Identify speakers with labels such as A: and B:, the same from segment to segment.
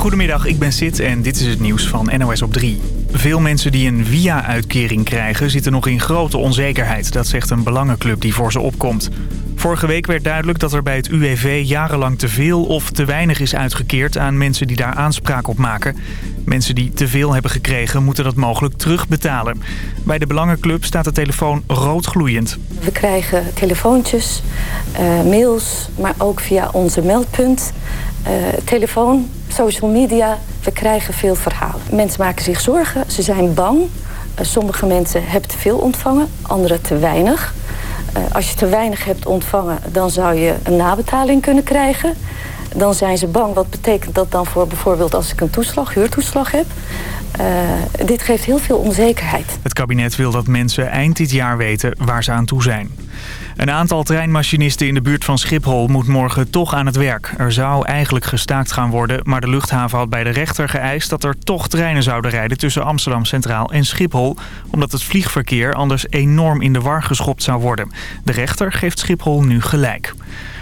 A: Goedemiddag, ik ben Sid en dit is het nieuws van NOS op 3. Veel mensen die een via-uitkering krijgen zitten nog in grote onzekerheid. Dat zegt een belangenclub die voor ze opkomt. Vorige week werd duidelijk dat er bij het UWV jarenlang te veel of te weinig is uitgekeerd aan mensen die daar aanspraak op maken. Mensen die te veel hebben gekregen moeten dat mogelijk terugbetalen. Bij de Belangenclub staat de telefoon roodgloeiend.
B: We krijgen telefoontjes, uh, mails, maar ook via onze meldpunt. Uh, telefoon, social media, we krijgen veel verhalen. Mensen maken zich zorgen, ze zijn bang. Uh, sommige mensen hebben te veel ontvangen, anderen te weinig. Uh, als je te weinig hebt ontvangen, dan zou je een nabetaling kunnen krijgen. Dan zijn ze bang. Wat betekent dat dan voor bijvoorbeeld als ik een toeslag, huurtoeslag heb? Uh, dit geeft heel veel onzekerheid.
A: Het kabinet wil dat mensen eind dit jaar weten waar ze aan toe zijn. Een aantal treinmachinisten in de buurt van Schiphol moet morgen toch aan het werk. Er zou eigenlijk gestaakt gaan worden, maar de luchthaven had bij de rechter geëist... dat er toch treinen zouden rijden tussen Amsterdam Centraal en Schiphol... omdat het vliegverkeer anders enorm in de war geschopt zou worden. De rechter geeft Schiphol nu gelijk.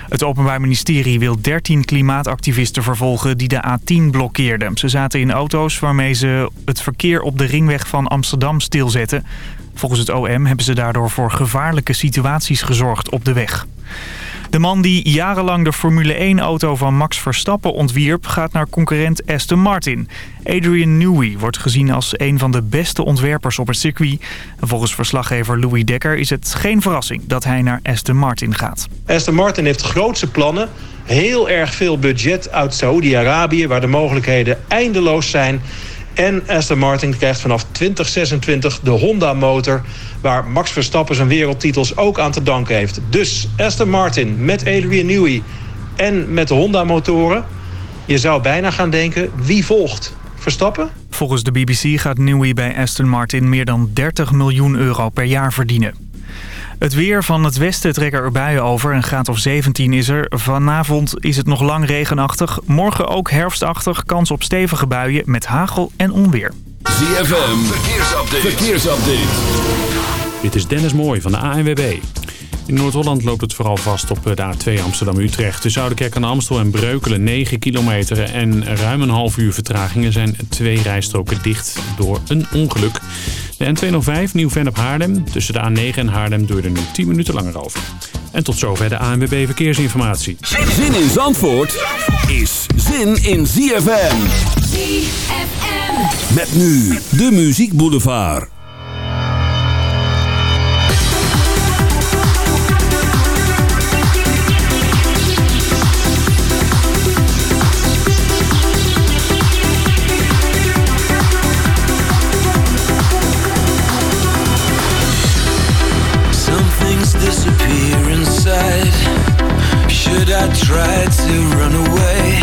A: Het Openbaar Ministerie wil 13 klimaatactivisten vervolgen die de A10 blokkeerden. Ze zaten in auto's waarmee ze het verkeer op de ringweg van Amsterdam stilzetten. Volgens het OM hebben ze daardoor voor gevaarlijke situaties gezorgd op de weg. De man die jarenlang de Formule 1-auto van Max Verstappen ontwierp... gaat naar concurrent Aston Martin. Adrian Newey wordt gezien als een van de beste ontwerpers op het circuit. volgens verslaggever Louis Dekker is het geen verrassing dat hij naar Aston Martin gaat.
C: Aston Martin heeft grootse plannen. Heel erg veel budget uit Saoedi-Arabië... waar de mogelijkheden eindeloos zijn... En Aston Martin krijgt vanaf 2026 de Honda-motor... waar Max Verstappen zijn wereldtitels ook aan te danken heeft. Dus Aston Martin met Adrian Newey en met de Honda-motoren... je zou bijna gaan denken, wie volgt? Verstappen?
A: Volgens de BBC gaat Newey bij Aston Martin meer dan 30 miljoen euro per jaar verdienen. Het weer van het westen trekken er buien over. Een graad of 17 is er. Vanavond is het nog lang regenachtig. Morgen ook herfstachtig. Kans op stevige buien met hagel en onweer.
D: ZFM, verkeersupdate. verkeersupdate.
E: Dit is Dennis Mooij van de ANWB. In Noord-Holland loopt het vooral vast op de A2 Amsterdam-Utrecht. Tussen Oudekerk aan Amstel en Breukelen 9 kilometer en ruim een half uur vertragingen zijn twee rijstroken dicht door een ongeluk. De N205 Nieuw-Vennep Haarlem. Tussen de A9 en Haarlem duurde er nu 10 minuten langer over. En tot zover de ANWB Verkeersinformatie.
D: Zin in Zandvoort is zin in ZFM.
F: ZFM.
D: Met nu de Muziek Boulevard.
G: could, I try to run away.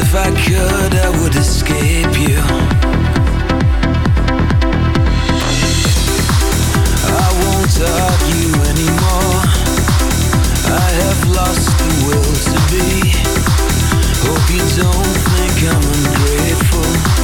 G: If I could, I would escape you.
F: I won't argue anymore. I have lost the will to
H: be. Hope you don't think I'm ungrateful.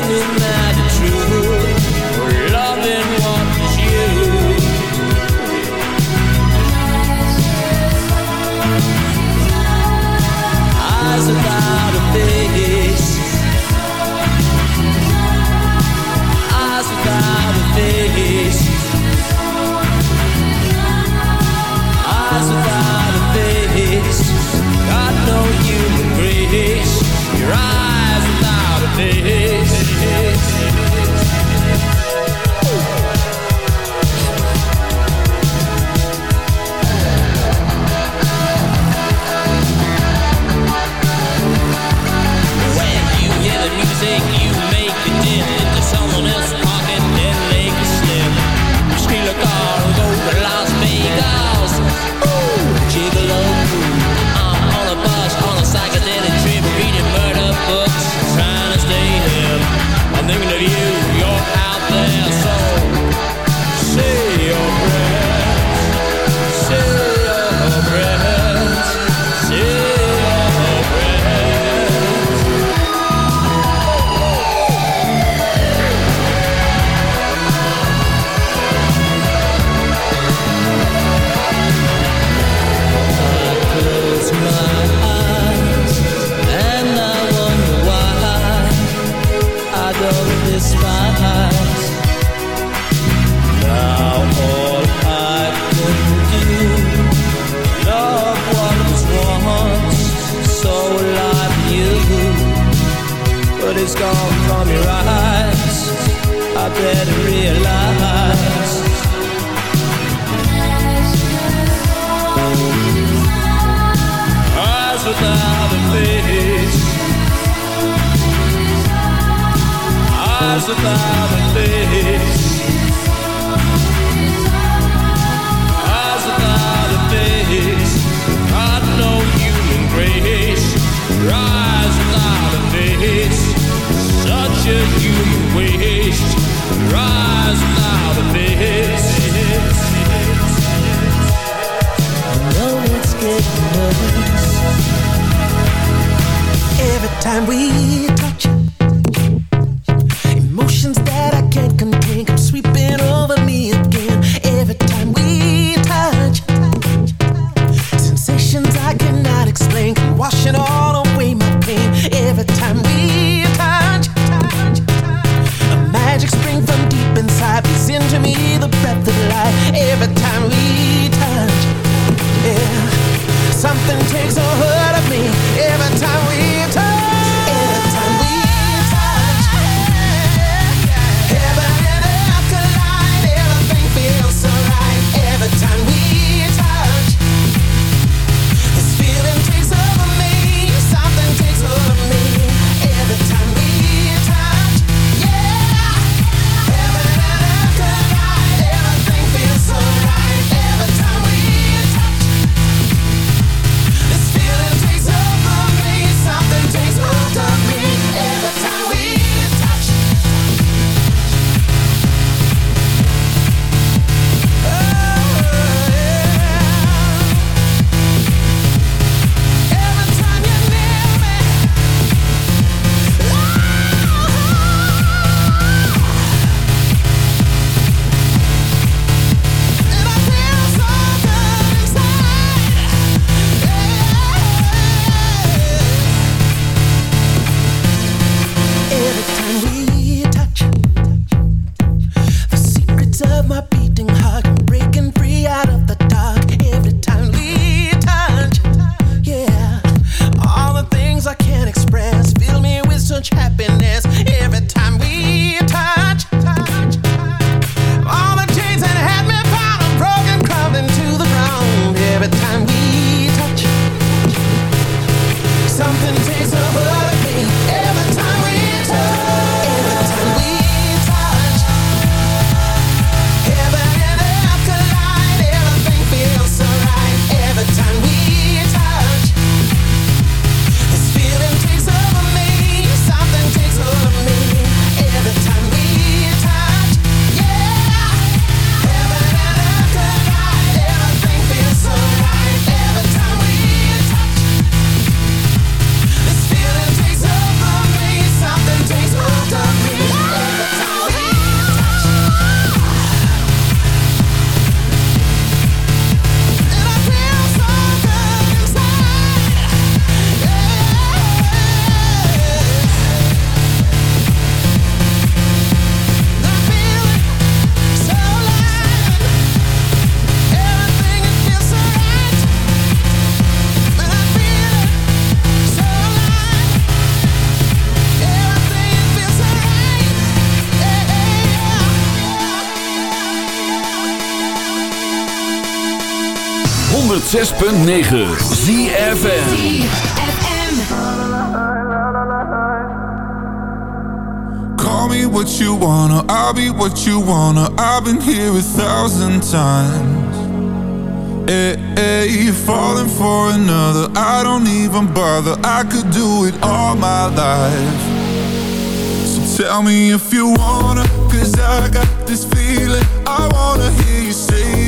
H: It Eyes without a face. Eyes
I: without a face. Eyes without a face. Human grace. Eyes without a face. Such a human waste. Eyes without a face.
J: Every time we touch
D: 106.9 ZFM
K: Call me what you wanna, I'll be what you wanna. I've been here a thousand times. Eh, eh, hey, hey, falling for another, I don't even bother. I could do it all my life. So tell me if you wanna, cause I got this feeling. I wanna hear you say it,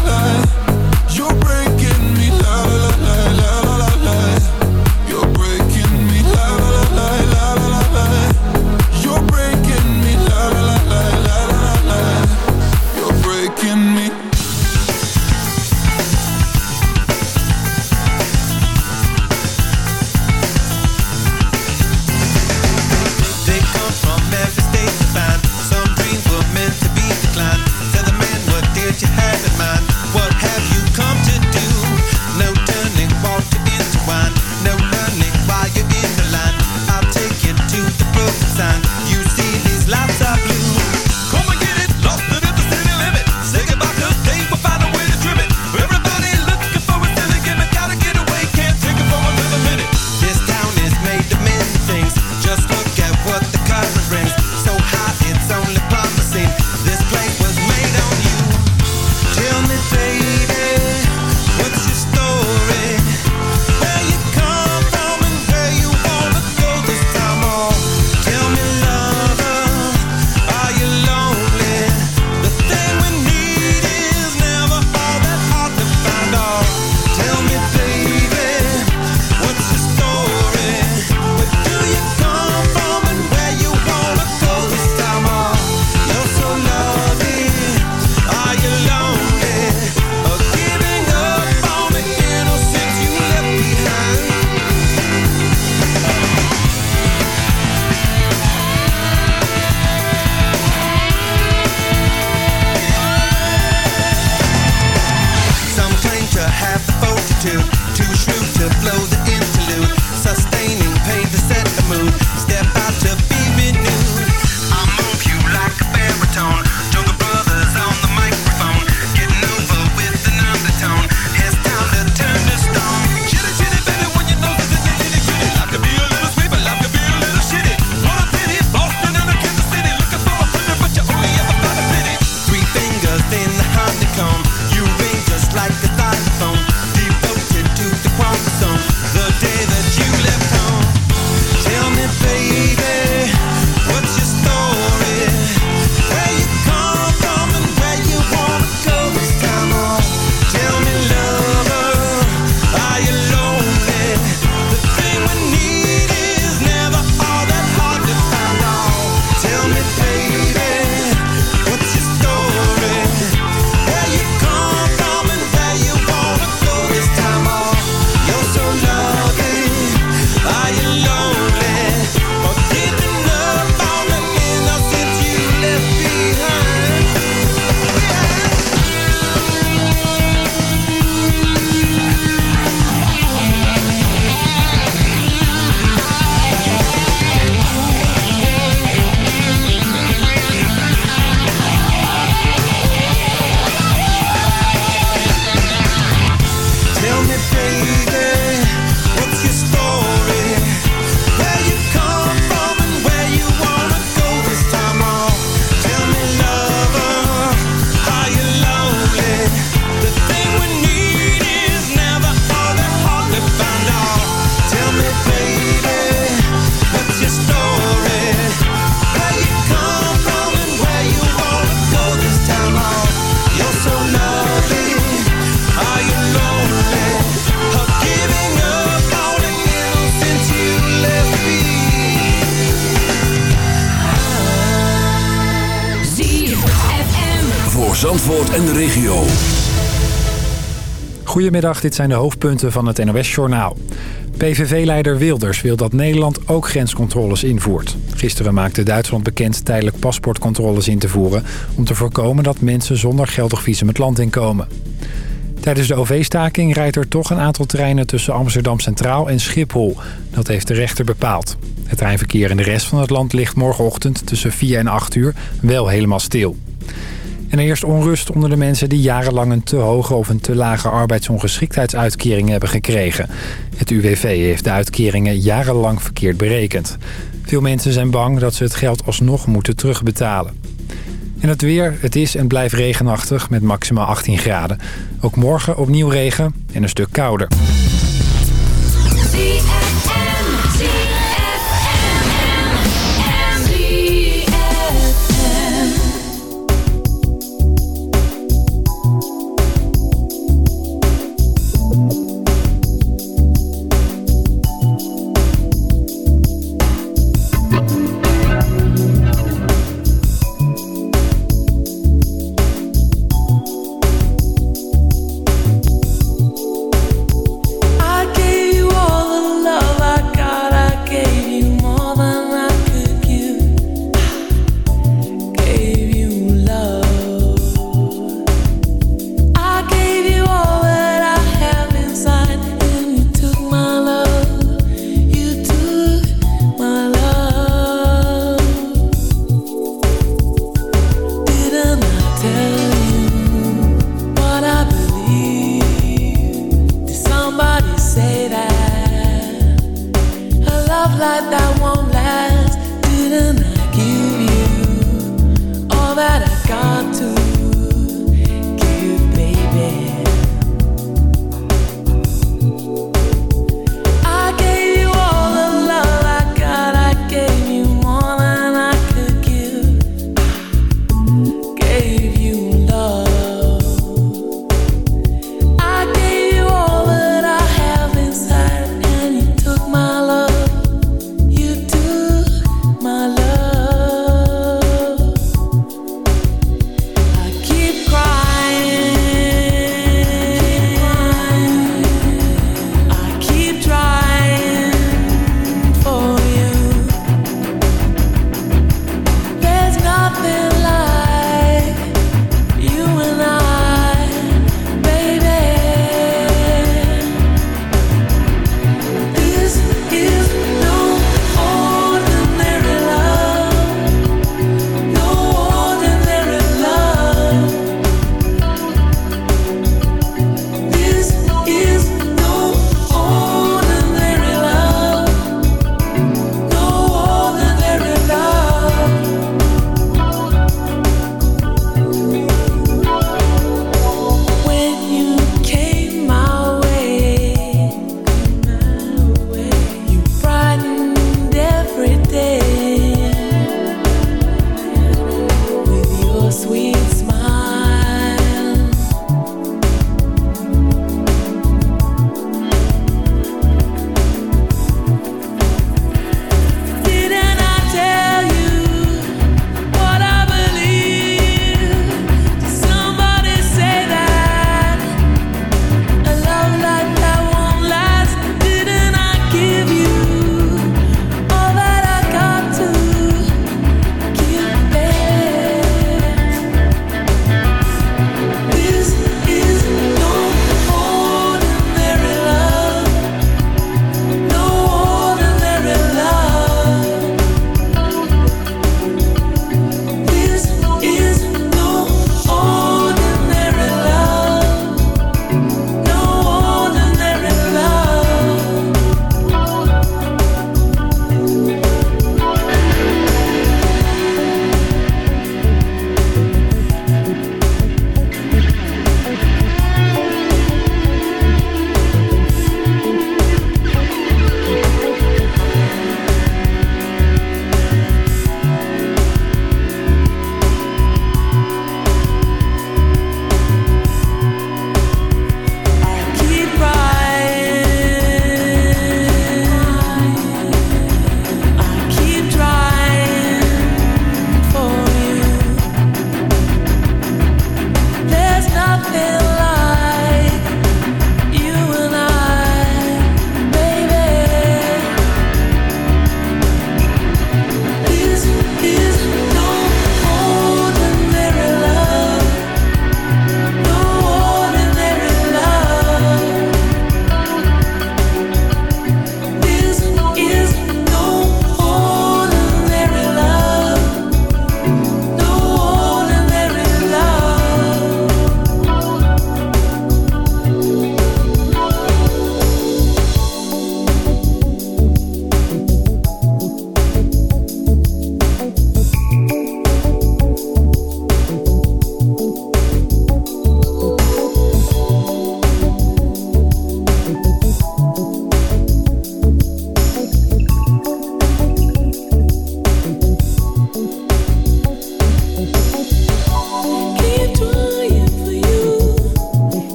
F: Goedemiddag, dit zijn de hoofdpunten van het NOS-journaal. PVV-leider Wilders wil dat Nederland ook grenscontroles invoert. Gisteren maakte Duitsland bekend tijdelijk paspoortcontroles in te voeren... om te voorkomen dat mensen zonder geldig visum het land inkomen. Tijdens de OV-staking rijdt er toch een aantal treinen tussen Amsterdam Centraal en Schiphol. Dat heeft de rechter bepaald. Het treinverkeer in de rest van het land ligt morgenochtend tussen 4 en 8 uur wel helemaal stil. En er eerst onrust onder de mensen die jarenlang een te hoge of een te lage arbeidsongeschiktheidsuitkering hebben gekregen. Het UWV heeft de uitkeringen jarenlang verkeerd berekend. Veel mensen zijn bang dat ze het geld alsnog moeten terugbetalen. En het weer, het is en blijft regenachtig met maximaal 18 graden. Ook morgen opnieuw regen en een stuk kouder.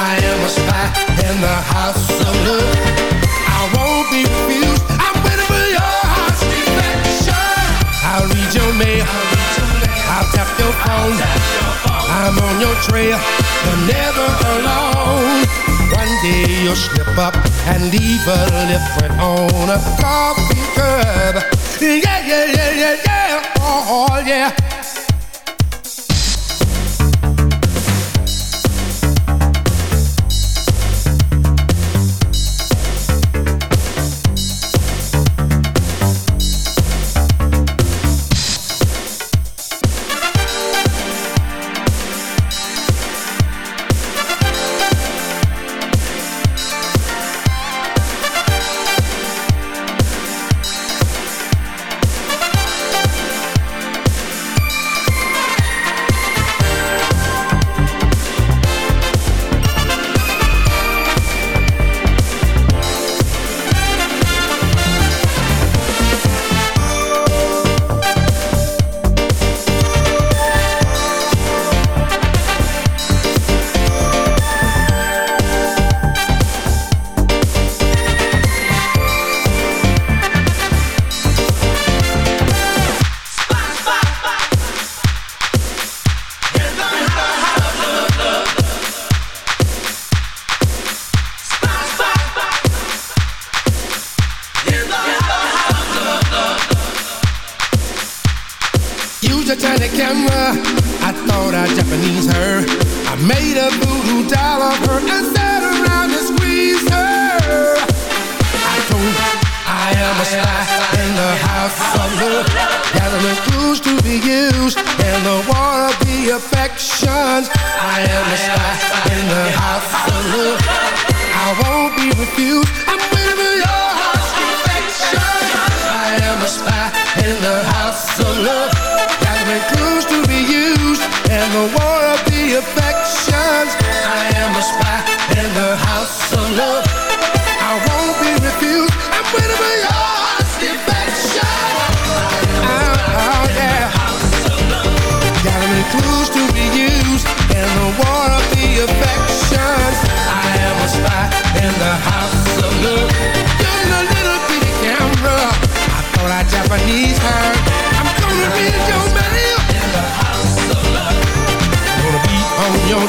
L: I am a spy in the house of love. I won't be. I'm waiting for your heart's. I'll read your mail. I'll tap your phone. I'm on your trail. You're never alone. One day you'll slip up and leave a lip on a coffee. Yeah, yeah, yeah, yeah, yeah. Oh yeah.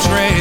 L: On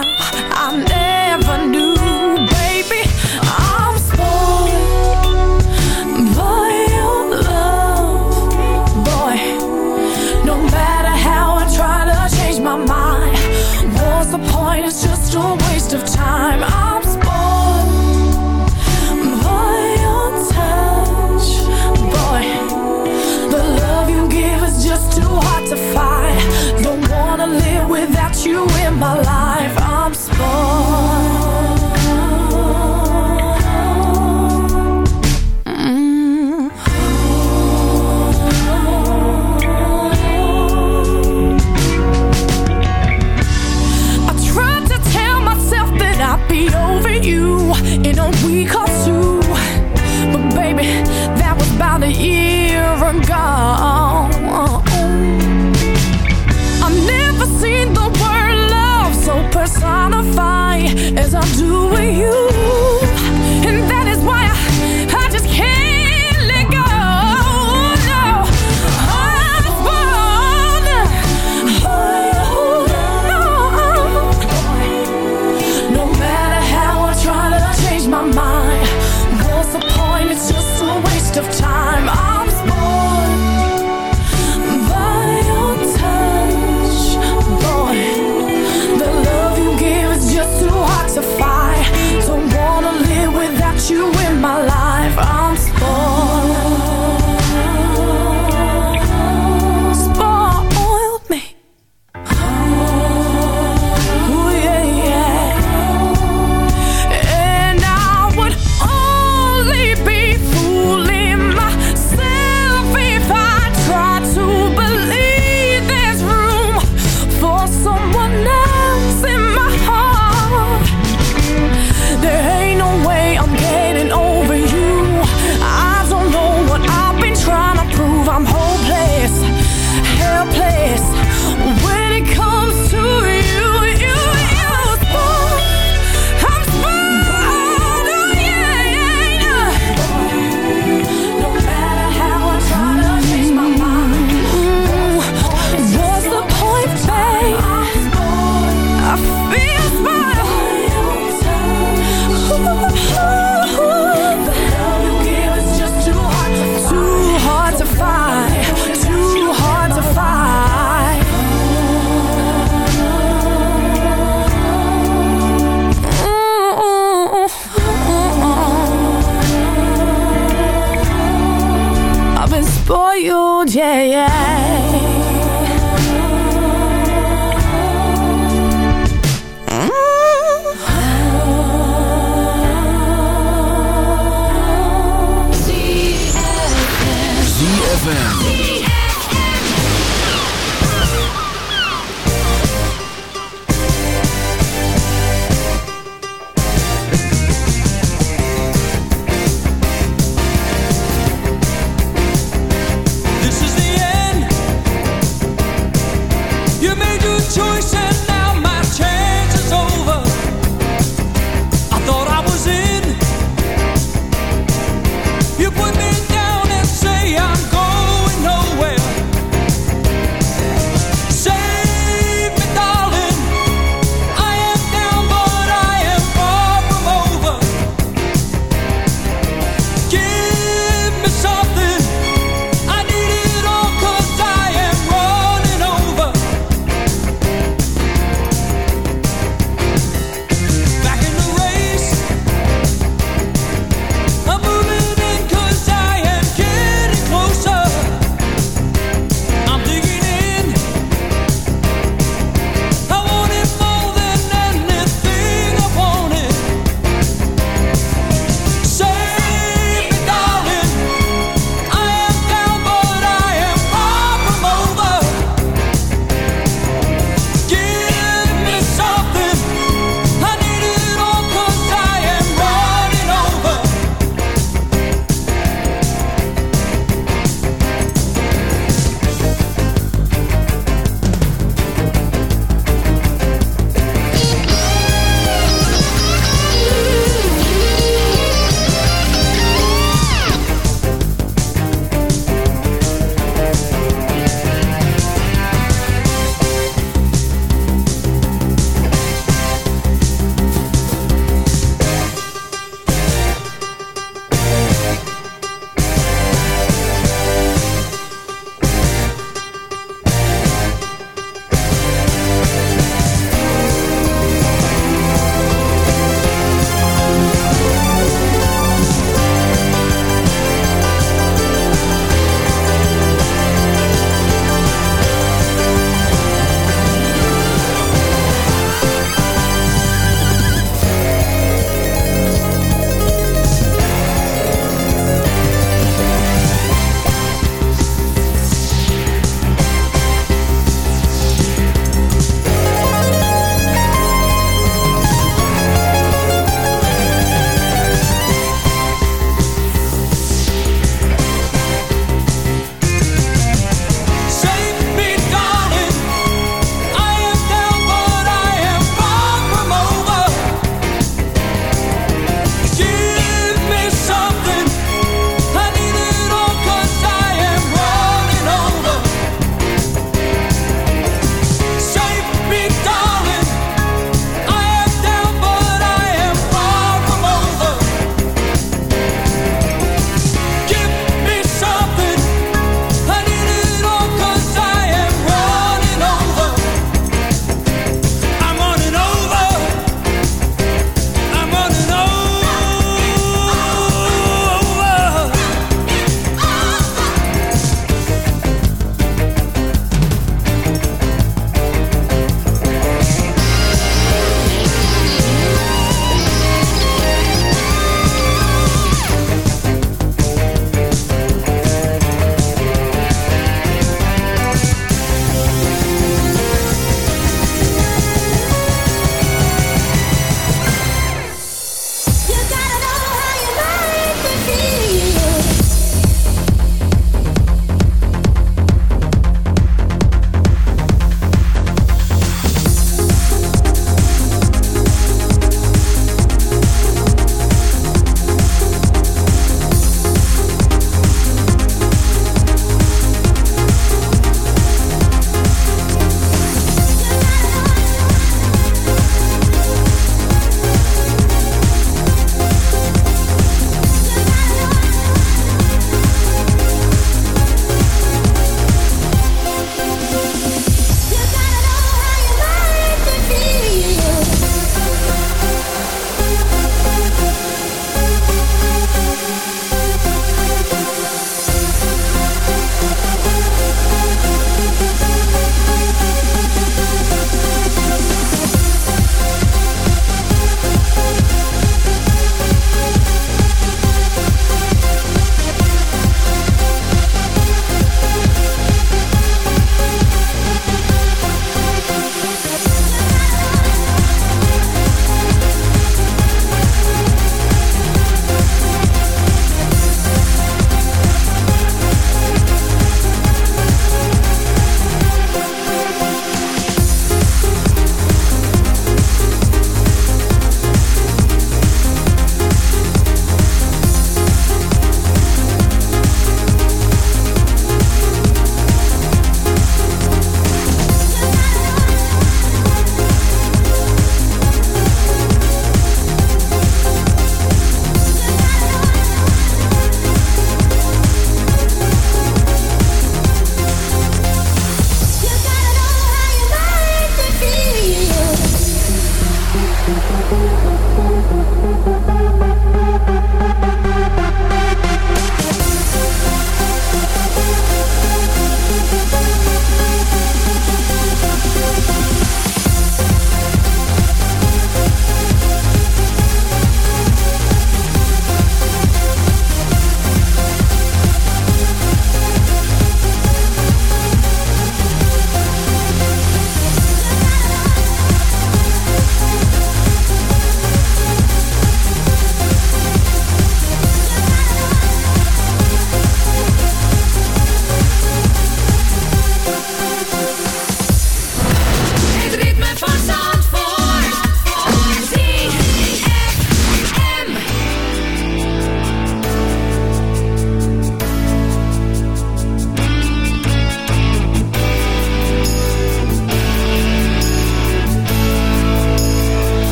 F: what's the point? It's just a waste of time. I'm spoiled by your touch, boy. The love you give is just too hard to find. Don't wanna live without you in my life. I'm spoiled. Personified as I do with you.